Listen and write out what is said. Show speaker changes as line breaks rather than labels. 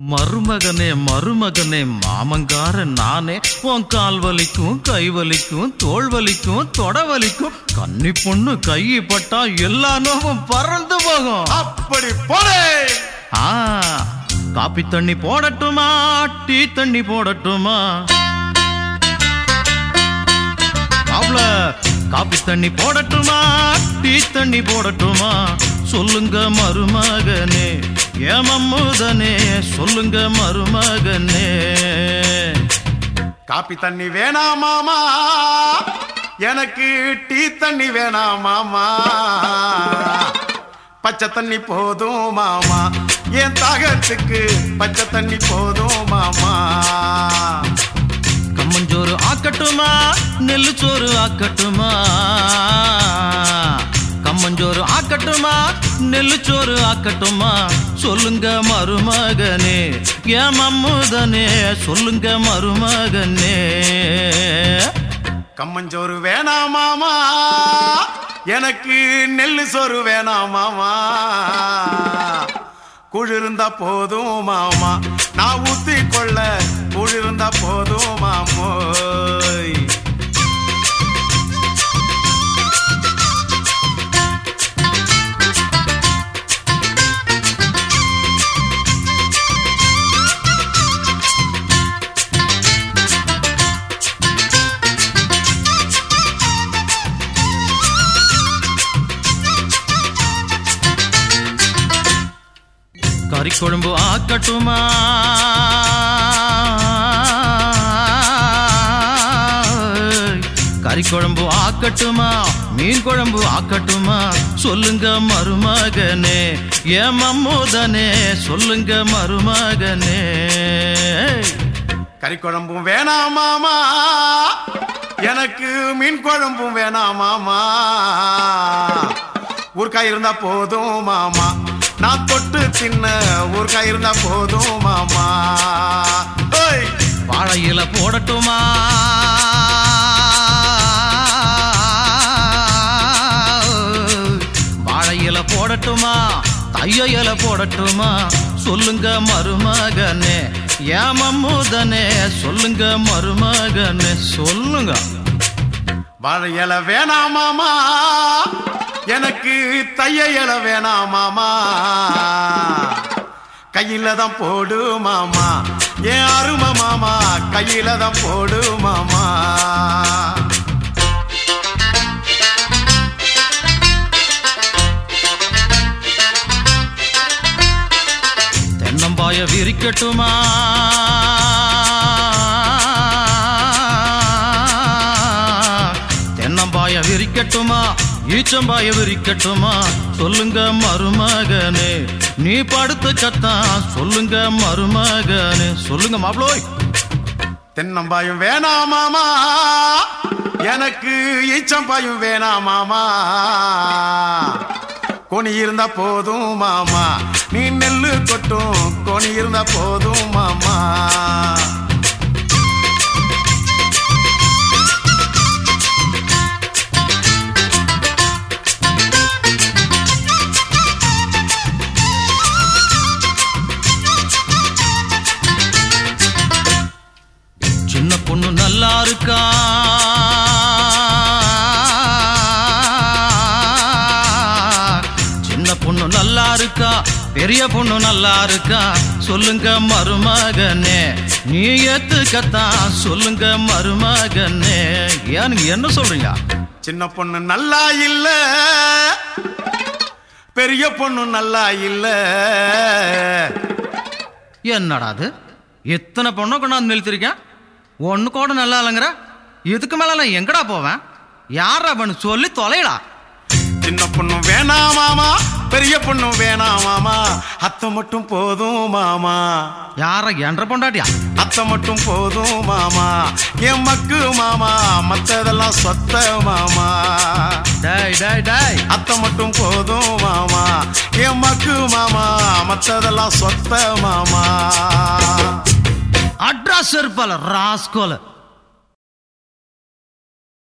மருமகனே மருமகனே மாமங்கார நானே உன் கால் வலிக்கும் கை வலிக்கும் தோள் வலிக்கும் தொட வலிக்கும் கன்னி பொண்ணு கை பட்டா எல்லா நோவும் பறந்து போகும்.
அப்படி போடே!
ஆ காப்பி தண்ணி போடட்டுமா டீ தண்ணி போடட்டுமா? மாப்ள காப்பி தண்ணி போடட்டுமா டீ தண்ணி போடட்டுமா? சொல்லுங்க மருமகனே. ஏமம்முதனே சொல்லுங்க மருமகனே.
காப்பி தண்ணி வேணாமாமா எனக்கு டீ தண்ணி வேணாமாமா பச்சை தண்ணி போதும் மாமா. என் தாகத்துக்கு பச்சை தண்ணி போதும் மாமா.
கம்மஞ்சோறு ஆக்கட்டுமா நெல்லு சோறு ஆக்கட்டுமா? கம்மஞ்சோறு ஆக்கட்டுமா நெல்லுச்சோறு ஆக்கட்டுமா சொல்லுங்க மருமகனே ஏன் மம்முதனே சொல்லுங்க மருமகனே.
கம்மஞ்சோறு வேணாமாமா எனக்கு நெல்லு சோறு வேணாமாமா குளிர்ந்தா போதும் மாமா நான் ஊத்தி கொள்ள குளிர்ந்தா போதும் மாமோய்
கறி கொழும்பு ஆக்கட்டுமா? கறி குழம்பு ஆக்கட்டுமா? மீன் குழம்பு ஆக்கட்டுமா? சொல்லுங்க மருமகனே ஏன் மம்மூதனே சொல்லுங்க மருமகனே.
கறி குழம்பும் வேணாமாமா எனக்கு மீன் குழம்பும் வேணாமாமா ஊர்க்காய் இருந்தா போதும் மாமா. நான் தொட்டு சின்ன ஊர்காய் இருந்தா போதும் மாமா. ஓய்
வாழை இலை போடட்டுமா? வாழை இலை போடட்டுமா? தைய இலை போடட்டுமா? சொல்லுங்க மருமகனே ஏமம்முதனே சொல்லுங்க மருமகனே சொல்லுங்க.
வாழை இலை வேணாமாமா எனக்கு தைய இலை வேணாமாமா கையில தான் போடு மாமா. ஏன் அரும மாமா கையில தான் போடு மாமா.
தென்னம்பாய விரிக்கட்டுமா? விரிக்கட்டுமா ஈச்சம்பாய விரிக்கட்டுமா? சொல்லுங்க மருமகனே. நீ படுத்து கத்தா சொல்லுங்க மருமகனே. சொல்லுங்க மாப்ளோய்.
தென்னம்பாயும் வேணாமாமா எனக்கு ஈச்சம்பாயும் வேணாமாமா கொனி இருந்தா போதும் மாமா. நீ நெல்லு கொட்டும் கொனி இருந்தா போதும் மாமா.
சின்ன பொண்ணு நல்லா இருக்கா பெரிய பொண்ணு நல்லா இருக்கா சொல்லுங்க மருமகனே நீ ஏத்துக்கத்தா? சொல்லுங்க மருமகனே. ஏன் என்ன சொல்றீங்க?
சின்ன பொண்ணு நல்லா இல்ல பெரிய பொண்ணு நல்லா இல்ல.
என்னடா அது? எத்தனை பொண்ணை கொண்டாந்து நிறுத்திருக்கேன்? ஒண்ணு கூட நல்லா இல்லைங்கிற? இதுக்கு மேல நான் எங்கடா போவேன்? யாரா பண்ணு? சொல்லி தொலைடா
சின்ன பொண்ணு வேணாம் மாமா. பெரிய பொண்ணு வேணாம் மாமா. அத்தை மட்டும் போதும் மாமா.
யார என்ற பொண்டாட்டியா?
அத்தை மட்டும் போதும் மாமா. என் மக்கு மாமா. மத்ததெல்லாம் சொத்த மாமா.
டேய் டேய் டேய்.
அத்தை மட்டும் போதும் மாமா. என் மக்கு மாமா. மத்ததெல்லாம் சொத்த மாமா.
స్వరూపాలు రాసుకోవాలి.